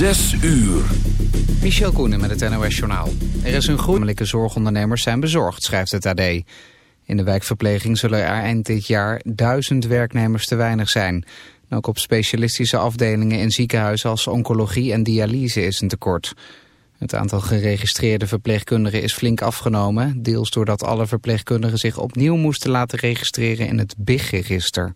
Zes uur. Michel Koenen met het NOS-journaal. Er is een groeilijke zorgondernemers zijn bezorgd, schrijft het AD. In de wijkverpleging zullen er eind dit jaar duizend werknemers te weinig zijn. ook op specialistische afdelingen in ziekenhuizen als oncologie en dialyse is een tekort. Het aantal geregistreerde verpleegkundigen is flink afgenomen... deels doordat alle verpleegkundigen zich opnieuw moesten laten registreren in het BIG-register.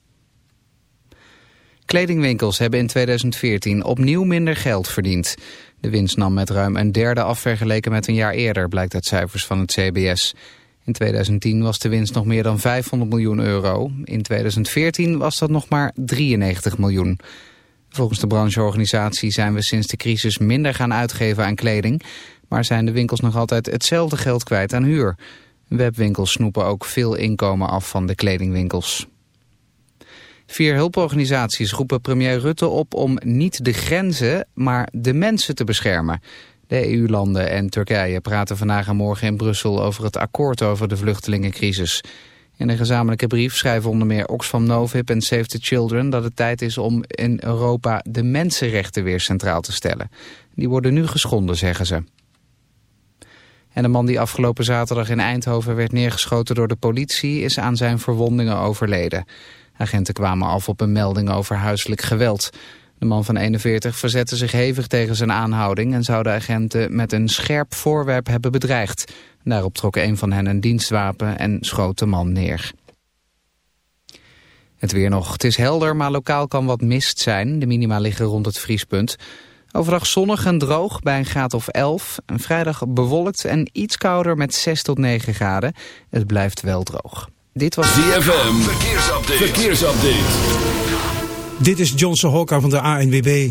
Kledingwinkels hebben in 2014 opnieuw minder geld verdiend. De winst nam met ruim een derde af vergeleken met een jaar eerder, blijkt uit cijfers van het CBS. In 2010 was de winst nog meer dan 500 miljoen euro. In 2014 was dat nog maar 93 miljoen. Volgens de brancheorganisatie zijn we sinds de crisis minder gaan uitgeven aan kleding... maar zijn de winkels nog altijd hetzelfde geld kwijt aan huur. Webwinkels snoepen ook veel inkomen af van de kledingwinkels. Vier hulporganisaties roepen premier Rutte op om niet de grenzen, maar de mensen te beschermen. De EU-landen en Turkije praten vandaag en morgen in Brussel over het akkoord over de vluchtelingencrisis. In een gezamenlijke brief schrijven onder meer Oxfam Novib en Save the Children dat het tijd is om in Europa de mensenrechten weer centraal te stellen. Die worden nu geschonden, zeggen ze. En de man die afgelopen zaterdag in Eindhoven werd neergeschoten door de politie is aan zijn verwondingen overleden. Agenten kwamen af op een melding over huiselijk geweld. De man van 41 verzette zich hevig tegen zijn aanhouding... en zou de agenten met een scherp voorwerp hebben bedreigd. Daarop trok een van hen een dienstwapen en schoot de man neer. Het weer nog. Het is helder, maar lokaal kan wat mist zijn. De minima liggen rond het vriespunt. Overdag zonnig en droog bij een graad of 11. En vrijdag bewolkt en iets kouder met 6 tot 9 graden. Het blijft wel droog. Dit was ZFM. Verkeersupdate. Verkeersupdate. Dit is Johnson Hokka van de ANWB.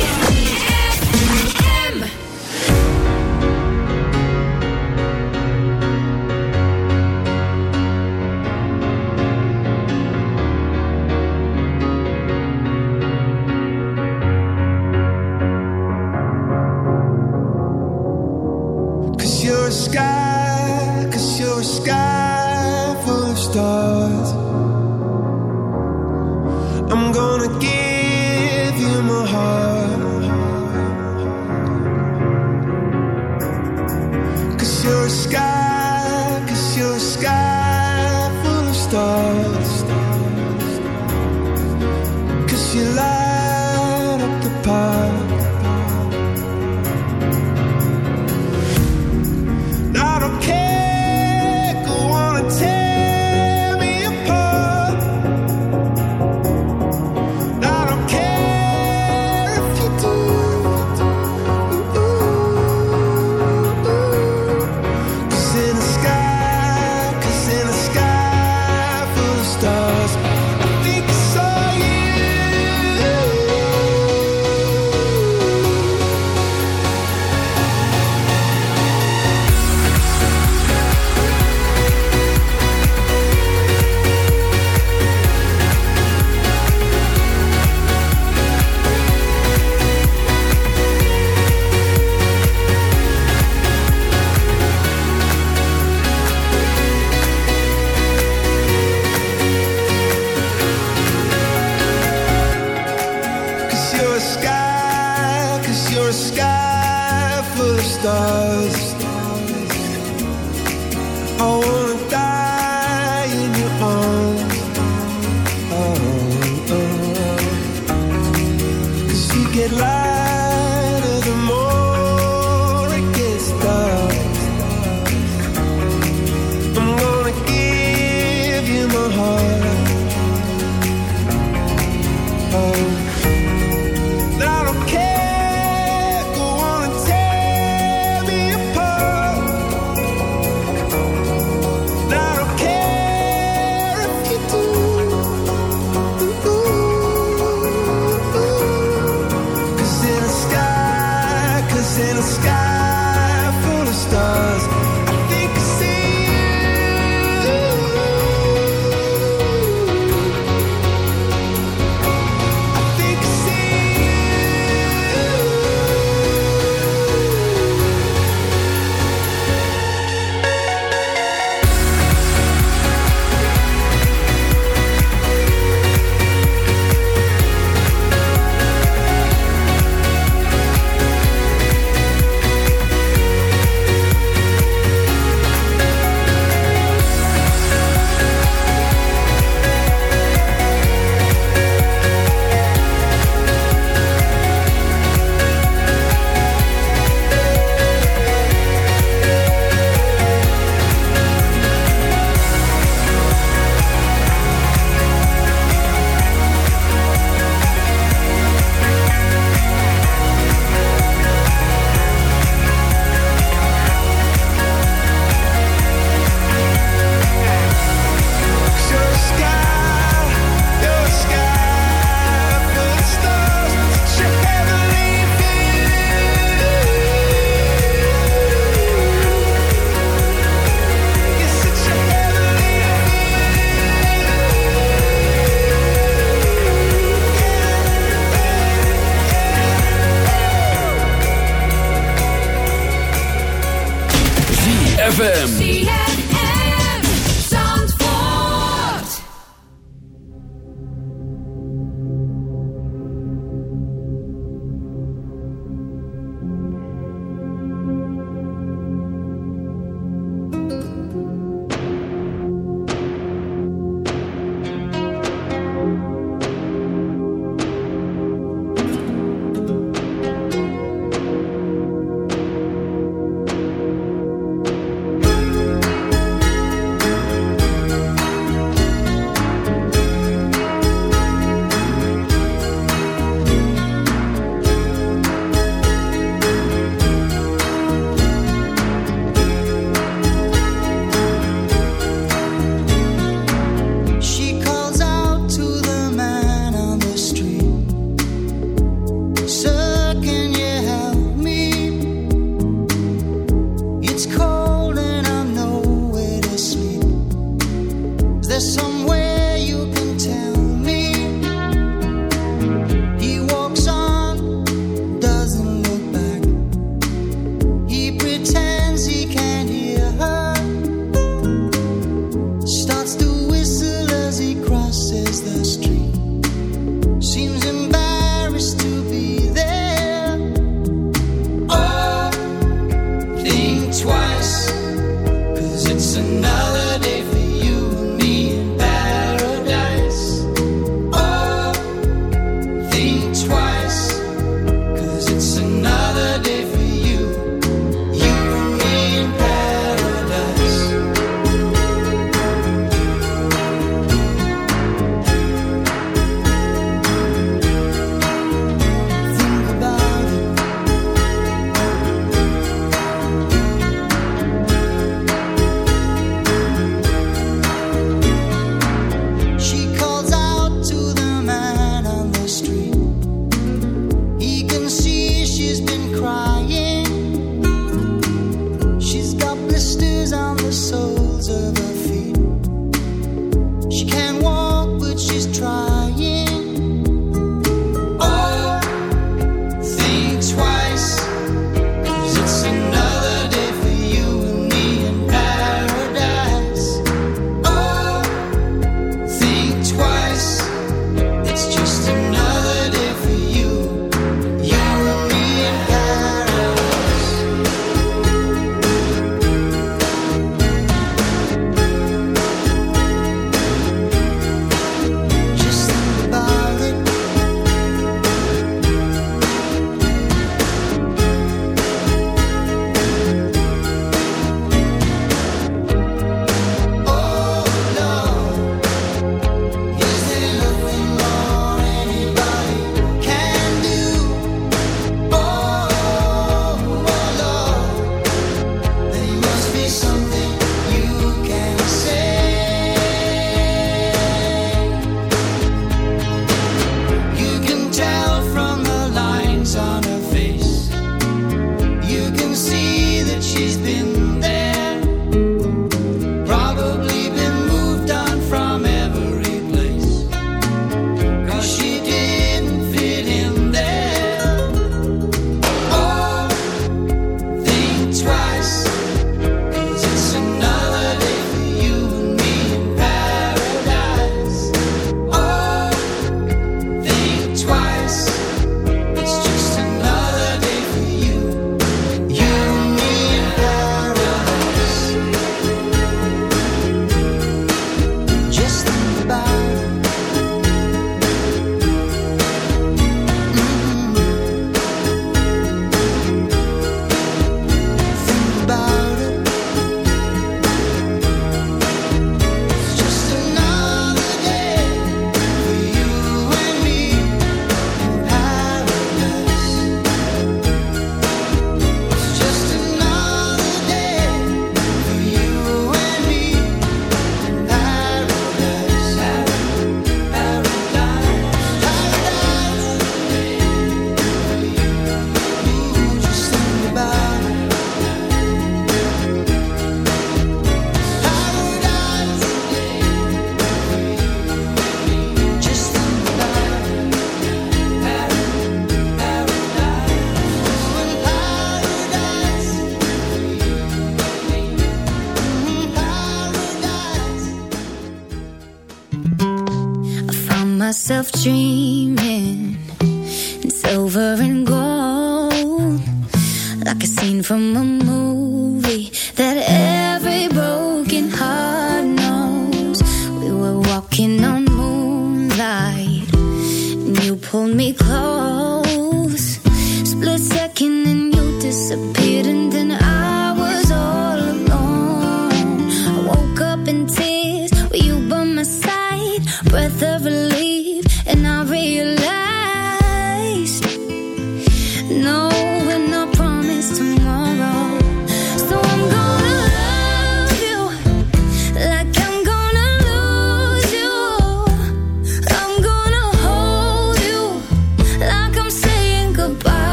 your sky.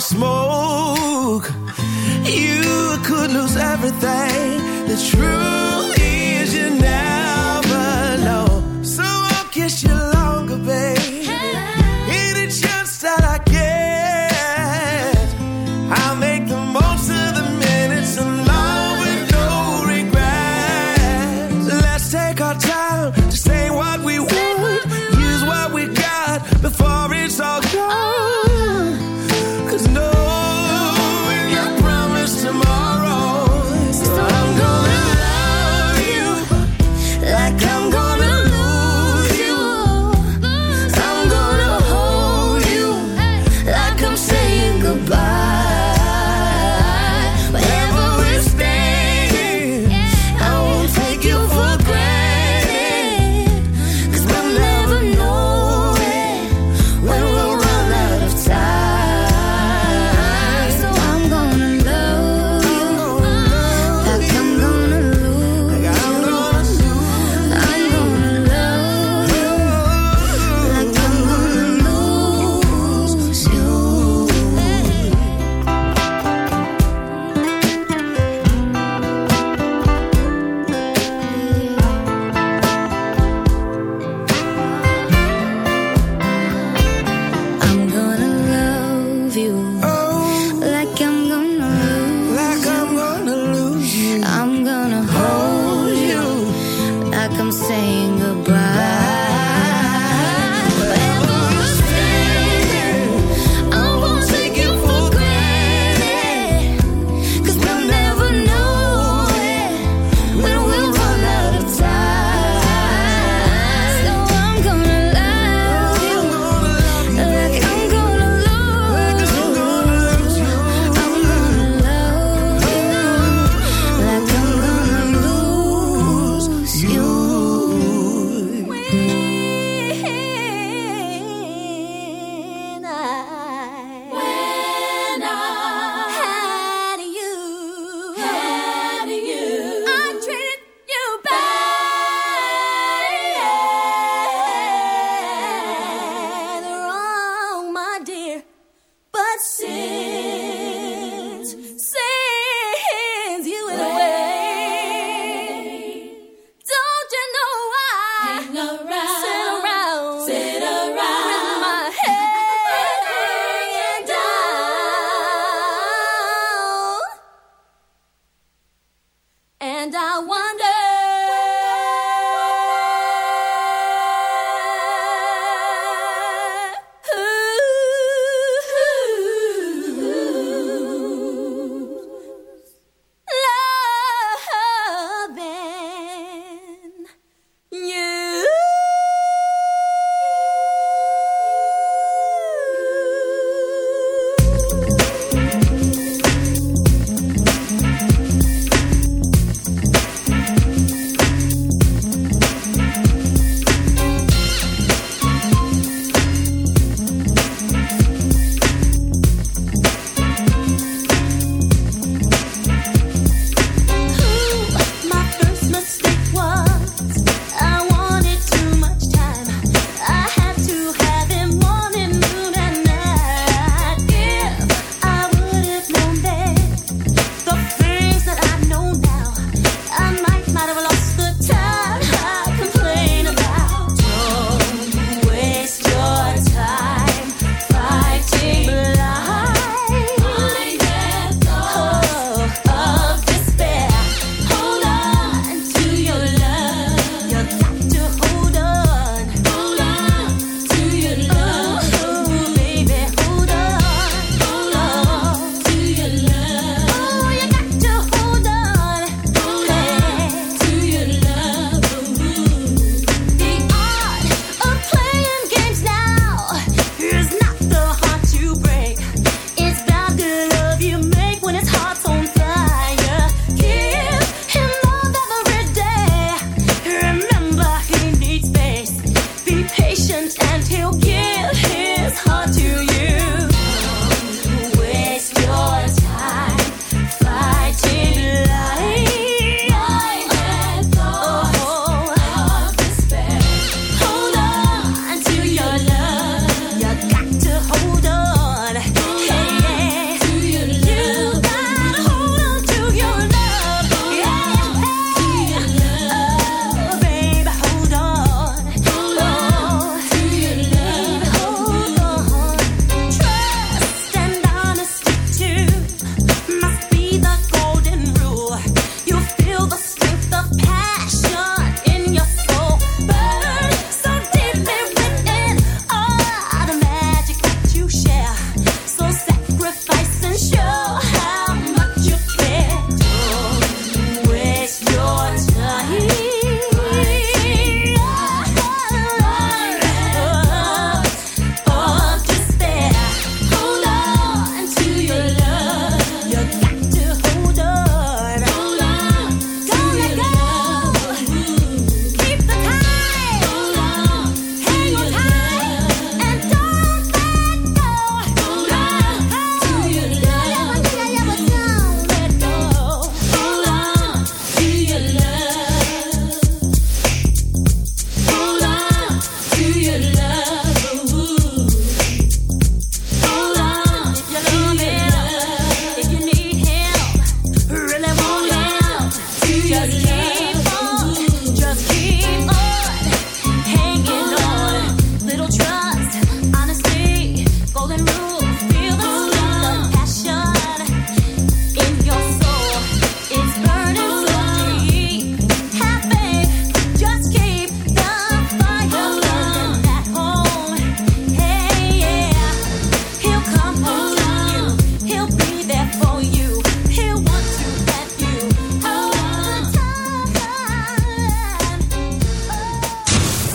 Smoke. You could lose everything.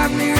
Got me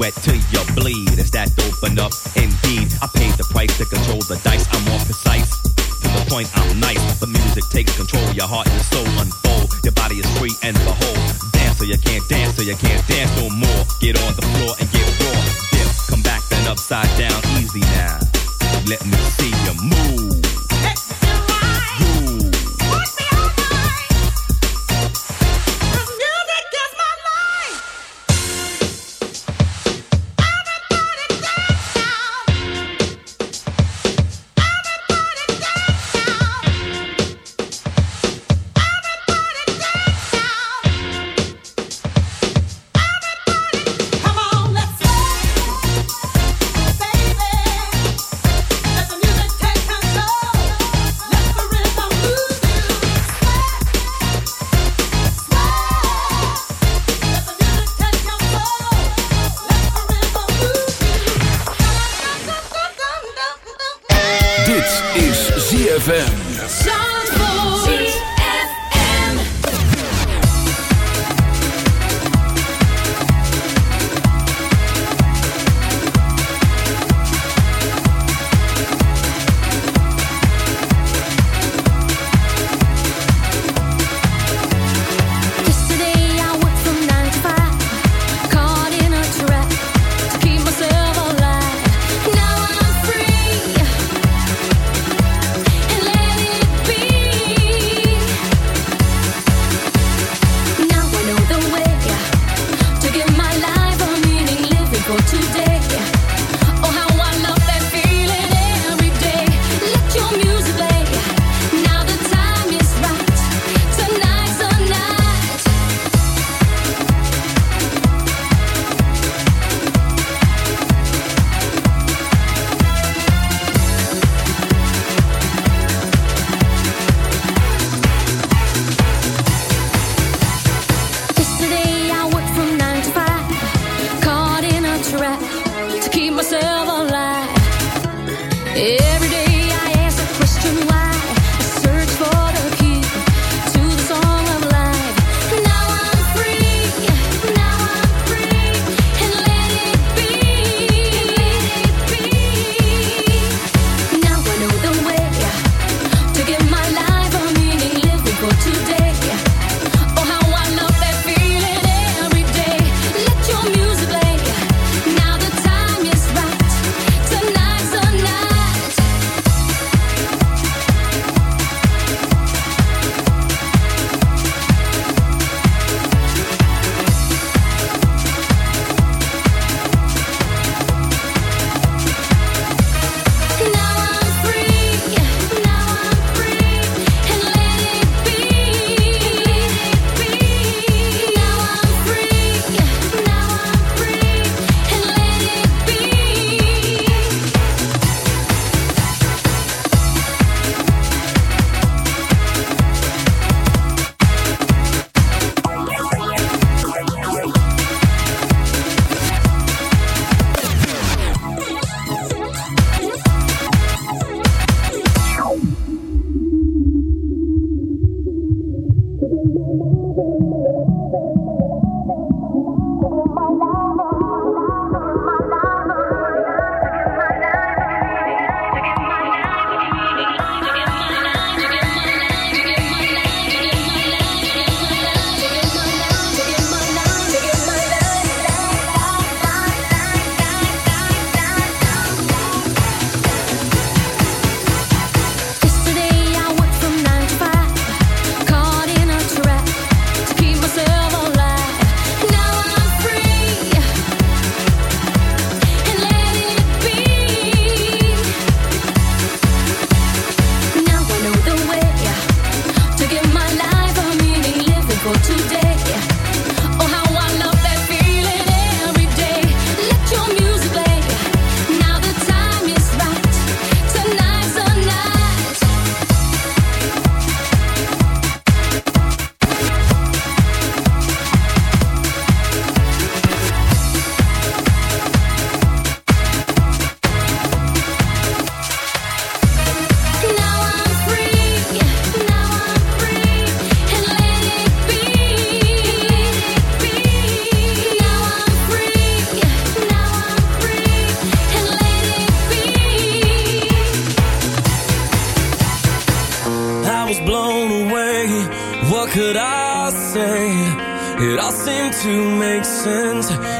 sweat till you bleed. Is that open up? Indeed, I paid the price to control the dice. I'm more precise to the point. I'm nice. The music takes control, your heart and soul.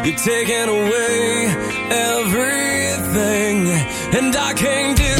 You're taking away everything, and I can't deal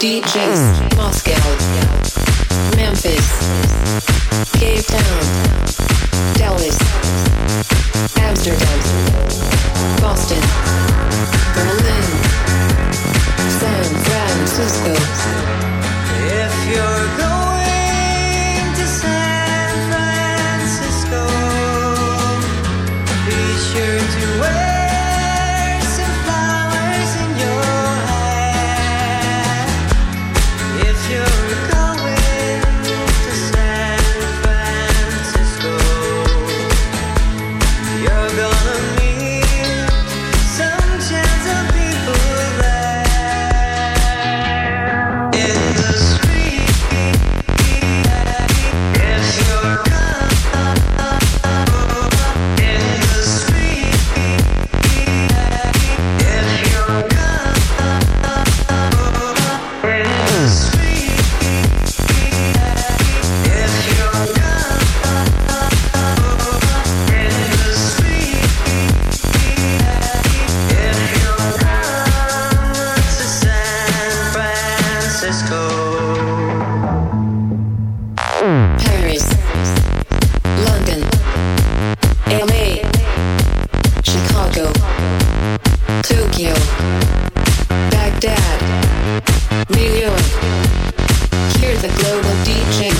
DJ. DJ